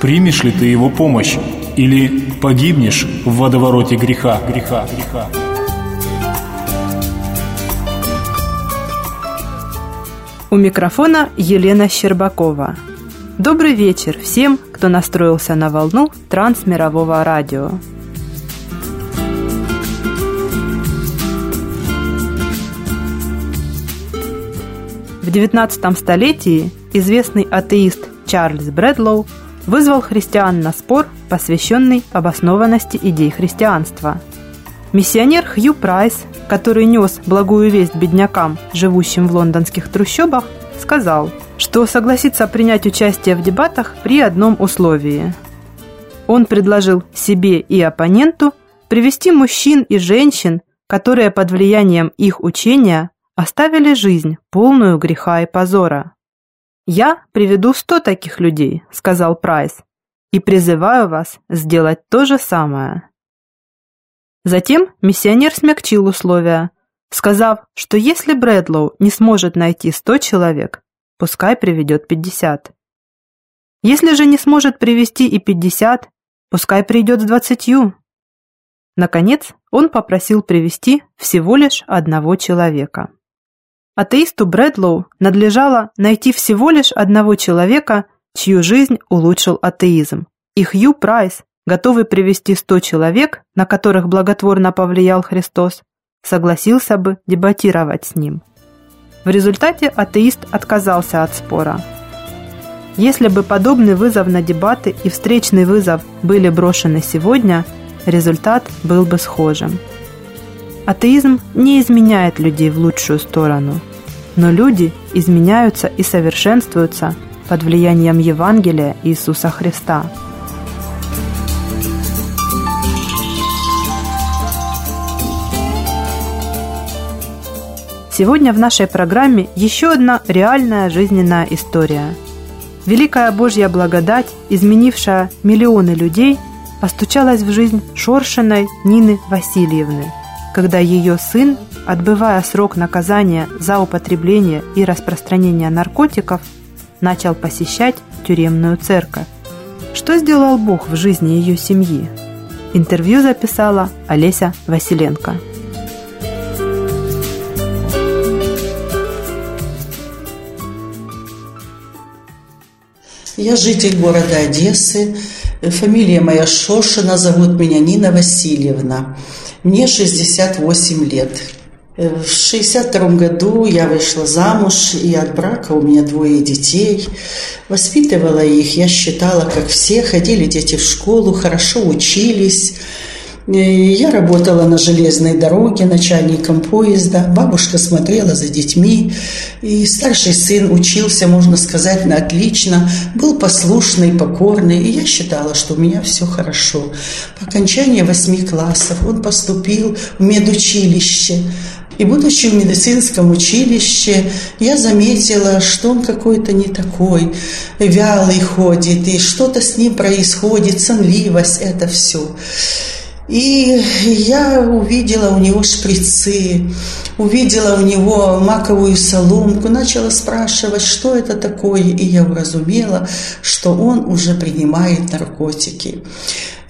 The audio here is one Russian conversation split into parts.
Примешь ли ты его помощь или погибнешь в водовороте греха, греха, греха. У микрофона Елена Щербакова. Добрый вечер всем, кто настроился на волну трансмирового радио. В XIX столетии известный атеист Чарльз Брэдлоу вызвал христиан на спор, посвященный обоснованности идей христианства. Миссионер Хью Прайс который нес благую весть беднякам, живущим в лондонских трущобах, сказал, что согласится принять участие в дебатах при одном условии. Он предложил себе и оппоненту привести мужчин и женщин, которые под влиянием их учения оставили жизнь, полную греха и позора. «Я приведу сто таких людей», — сказал Прайс, «и призываю вас сделать то же самое». Затем миссионер смягчил условия, сказав, что если Брэдлоу не сможет найти 100 человек, пускай приведет 50. Если же не сможет привести и 50, пускай придет с 20. Наконец, он попросил привести всего лишь одного человека. Атеисту Брэдлоу надлежало найти всего лишь одного человека, чью жизнь улучшил атеизм. И Хью Прайс готовый привести сто человек, на которых благотворно повлиял Христос, согласился бы дебатировать с ним. В результате атеист отказался от спора. Если бы подобный вызов на дебаты и встречный вызов были брошены сегодня, результат был бы схожим. Атеизм не изменяет людей в лучшую сторону, но люди изменяются и совершенствуются под влиянием Евангелия Иисуса Христа – Сегодня в нашей программе еще одна реальная жизненная история. Великая Божья благодать, изменившая миллионы людей, постучалась в жизнь Шоршиной Нины Васильевны, когда ее сын, отбывая срок наказания за употребление и распространение наркотиков, начал посещать тюремную церковь. Что сделал Бог в жизни ее семьи? Интервью записала Олеся Василенко. Я житель города Одессы. Фамилия моя Шошина, зовут меня Нина Васильевна. Мне 68 лет. В 62 году я вышла замуж, и от брака у меня двое детей. Воспитывала их, я считала, как все, ходили дети в школу, хорошо учились. Я работала на железной дороге начальником поезда. Бабушка смотрела за детьми. И старший сын учился, можно сказать, на отлично. Был послушный, покорный. И я считала, что у меня все хорошо. По окончании восьми классов он поступил в медучилище. И будучи в медицинском училище, я заметила, что он какой-то не такой, вялый ходит, и что-то с ним происходит, сонливость, это все. И я увидела у него шприцы, увидела у него маковую соломку, начала спрашивать, что это такое, и я уразумела, что он уже принимает наркотики.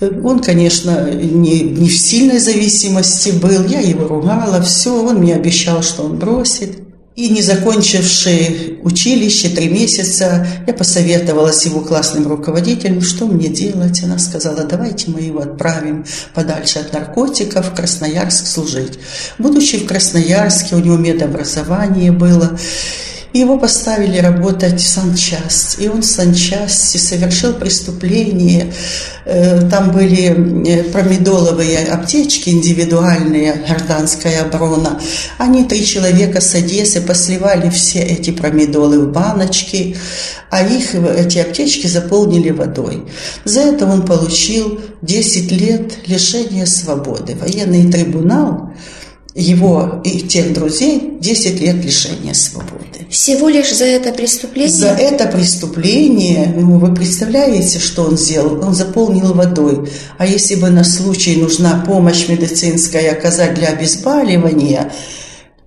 Он, конечно, не, не в сильной зависимости был, я его ругала, все, он мне обещал, что он бросит. И не закончивший училище три месяца, я посоветовала с его классным руководителем, что мне делать. Она сказала, давайте мы его отправим подальше от наркотиков в Красноярск служить. Будучи в Красноярске, у него медобразование было, его поставили работать в санчасть, и он в санчасти совершил преступление. Э, там были э, промедоловые аптечки индивидуальные, гражданская оборона. Они, три человека с Одессы, посливали все эти промедолы в баночки, а их, эти аптечки заполнили водой. За это он получил 10 лет лишения свободы. Военный трибунал его и тех друзей 10 лет лишения свободы. Всего лишь за это преступление? За это преступление, ну, вы представляете, что он сделал? Он заполнил водой. А если бы на случай нужна помощь медицинская оказать для обезболивания,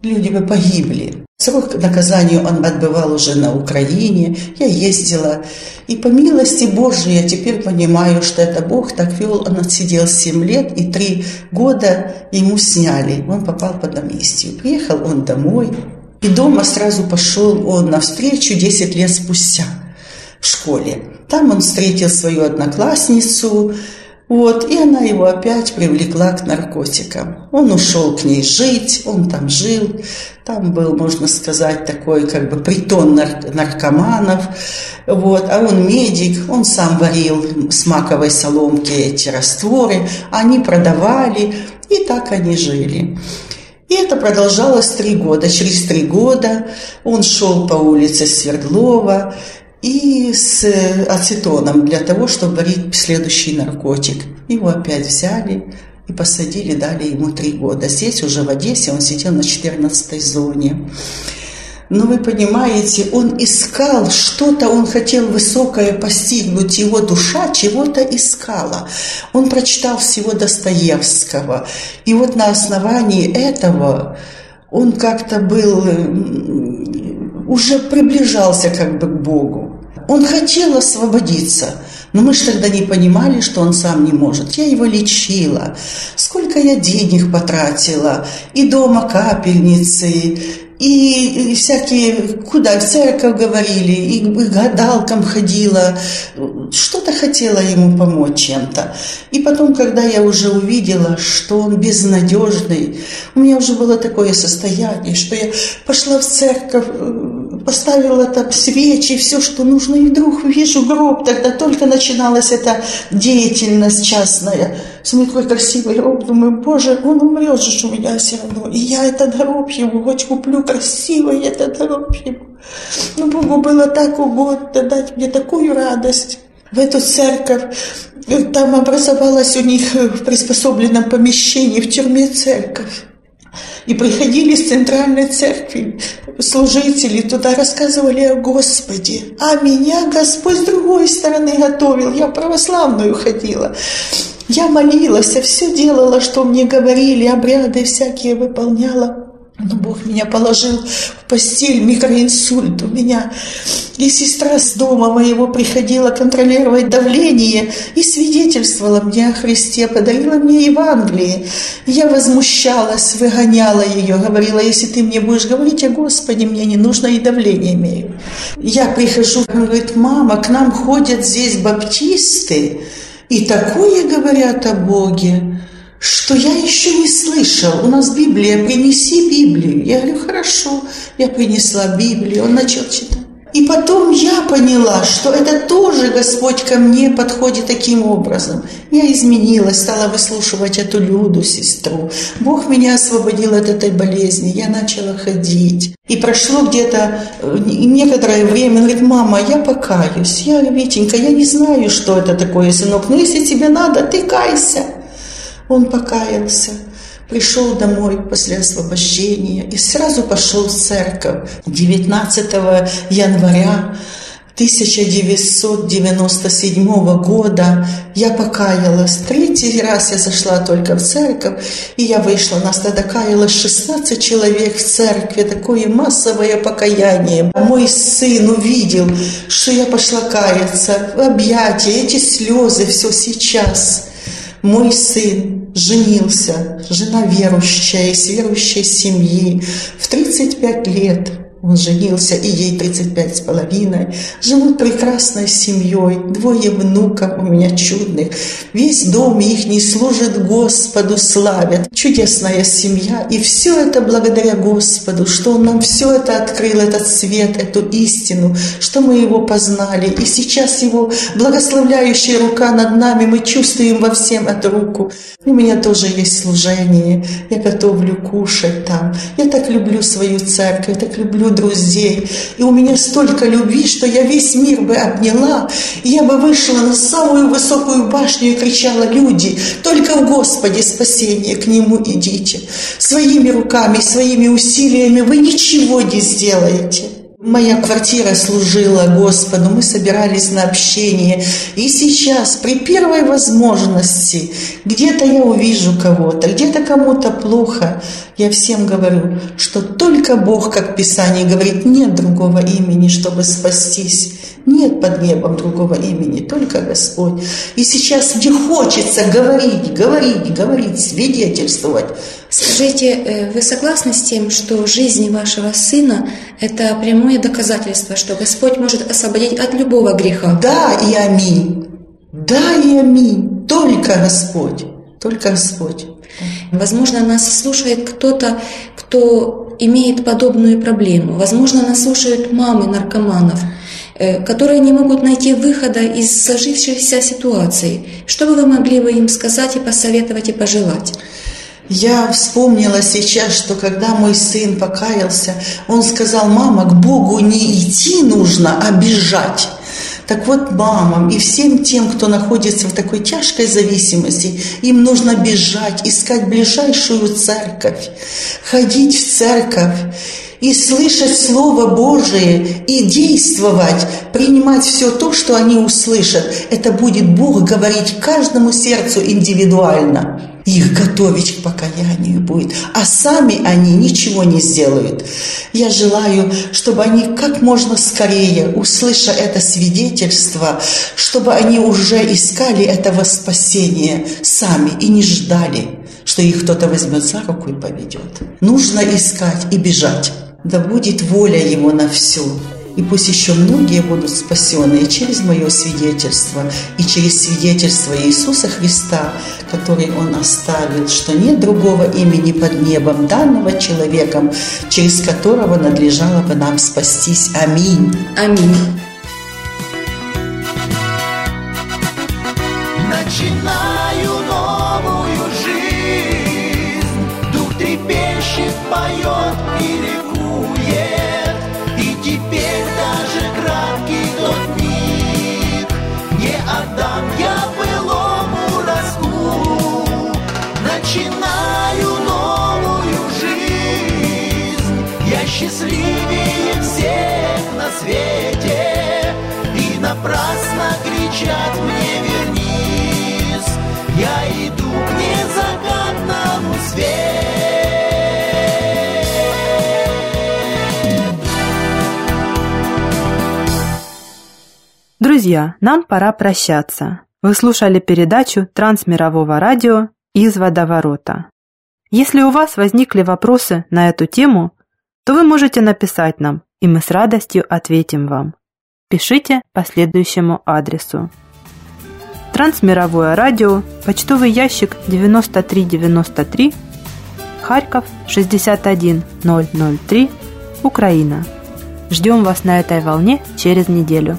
люди бы погибли. Срок наказания он отбывал уже на Украине. Я ездила. И по милости Божией я теперь понимаю, что это Бог так вел. Он отсидел 7 лет и 3 года ему сняли. Он попал под амнистию. Приехал он домой. И дома сразу пошел он навстречу 10 лет спустя в школе. Там он встретил свою одноклассницу, вот, и она его опять привлекла к наркотикам. Он ушел к ней жить, он там жил. Там был, можно сказать, такой как бы притон нар- наркоманов. Вот, а он медик, он сам варил с маковой соломки эти растворы. Они продавали, и так они жили. И это продолжалось три года. Через три года он шел по улице Свердлова, и с ацетоном для того, чтобы варить следующий наркотик. Его опять взяли и посадили, дали ему три года. Здесь уже в Одессе он сидел на 14 зоне. Но вы понимаете, он искал что-то, он хотел высокое постигнуть, его душа чего-то искала. Он прочитал всего Достоевского. И вот на основании этого он как-то был уже приближался как бы к Богу. Он хотел освободиться, но мы же тогда не понимали, что он сам не может. Я его лечила. Сколько я денег потратила. И дома капельницы, и, всякие, куда, в церковь говорили, и к гадалкам ходила, что-то хотела ему помочь чем-то. И потом, когда я уже увидела, что он безнадежный, у меня уже было такое состояние, что я пошла в церковь, поставила там свечи, все, что нужно, и вдруг вижу гроб, тогда только начиналась эта деятельность частная. Смотрю, какой красивый гроб, думаю, боже, он умрет же у меня все равно, и я этот гроб ему хоть куплю красивый этот гроб ему. Ну, Богу было так угодно дать мне такую радость в эту церковь. Там образовалась у них в приспособленном помещении в тюрьме церковь. И приходили с центральной церкви служители, туда рассказывали о Господе. А меня Господь с другой стороны готовил. Я православную ходила. Я молилась, все делала, что мне говорили, обряды всякие выполняла. Но Бог меня положил в постель, микроинсульт у меня. И сестра с дома моего приходила контролировать давление и свидетельствовала мне о Христе, подарила мне Евангелие. Я возмущалась, выгоняла ее, говорила, если ты мне будешь говорить о Господе, мне не нужно и давление имею. Я прихожу, говорит, мама, к нам ходят здесь баптисты, и такое говорят о Боге что я еще не слышал. У нас Библия, принеси Библию. Я говорю, хорошо, я принесла Библию. Он начал читать. И потом я поняла, что это тоже Господь ко мне подходит таким образом. Я изменилась, стала выслушивать эту Люду, сестру. Бог меня освободил от этой болезни, я начала ходить. И прошло где-то э, некоторое время, он говорит, мама, я покаюсь. Я Витенька, я не знаю, что это такое, сынок, но если тебе надо, ты кайся. Он покаялся. Пришел домой после освобождения и сразу пошел в церковь. 19 января 1997 года я покаялась. Третий раз я зашла только в церковь, и я вышла. Нас тогда каялось 16 человек в церкви. Такое массовое покаяние. Мой сын увидел, что я пошла каяться. В объятия, эти слезы, все сейчас. Мой сын женился, жена верующая, из верующей семьи, в 35 лет. Он женился, и ей 35 с половиной. Живут прекрасной семьей, двое внуков у меня чудных. Весь дом их не служит Господу, славят. Чудесная семья. И все это благодаря Господу, что Он нам все это открыл, этот свет, эту истину, что мы Его познали. И сейчас Его благословляющая рука над нами, мы чувствуем во всем эту руку. У меня тоже есть служение, я готовлю кушать там. Я так люблю свою церковь, я так люблю друзей. И у меня столько любви, что я весь мир бы обняла, и я бы вышла на самую высокую башню и кричала, люди, только в Господе спасение, к Нему идите. Своими руками, своими усилиями вы ничего не сделаете. Моя квартира служила Господу, мы собирались на общение. И сейчас, при первой возможности, где-то я увижу кого-то, где-то кому-то плохо, я всем говорю, что только Бог, как Писание говорит, нет другого имени, чтобы спастись. Нет под небом другого имени, только Господь. И сейчас мне хочется говорить, говорить, говорить, свидетельствовать. Скажите, э, вы согласны с тем, что жизнь вашего сына – это прямое доказательство, что Господь может освободить от любого греха? Да и аминь. Да и аминь. Только Господь. Только Господь. Возможно, нас слушает кто-то, кто имеет подобную проблему. Возможно, нас слушают мамы наркоманов – которые не могут найти выхода из сложившейся ситуации. Что бы вы могли бы им сказать и посоветовать и пожелать? Я вспомнила сейчас, что когда мой сын покаялся, он сказал, мама, к Богу не идти нужно, а бежать. Так вот, мамам и всем тем, кто находится в такой тяжкой зависимости, им нужно бежать, искать ближайшую церковь, ходить в церковь и слышать Слово Божие, и действовать, принимать все то, что они услышат. Это будет Бог говорить каждому сердцу индивидуально. Их готовить к покаянию будет, а сами они ничего не сделают. Я желаю, чтобы они как можно скорее, услыша это свидетельство, чтобы они уже искали этого спасения сами и не ждали, что их кто-то возьмет за руку и поведет. Нужно искать и бежать да будет воля Его на все. И пусть еще многие будут спасены через мое свидетельство и через свидетельство Иисуса Христа, который Он оставил, что нет другого имени под небом, данного человеком, через которого надлежало бы нам спастись. Аминь. Аминь. Напрасно кричат мне вернись Я иду к незакатному свету Друзья, нам пора прощаться. Вы слушали передачу Трансмирового радио «Из водоворота». Если у вас возникли вопросы на эту тему, то вы можете написать нам, и мы с радостью ответим вам. Пишите по следующему адресу. Трансмировое радио, почтовый ящик 9393, Харьков 61003, Украина. Ждем вас на этой волне через неделю.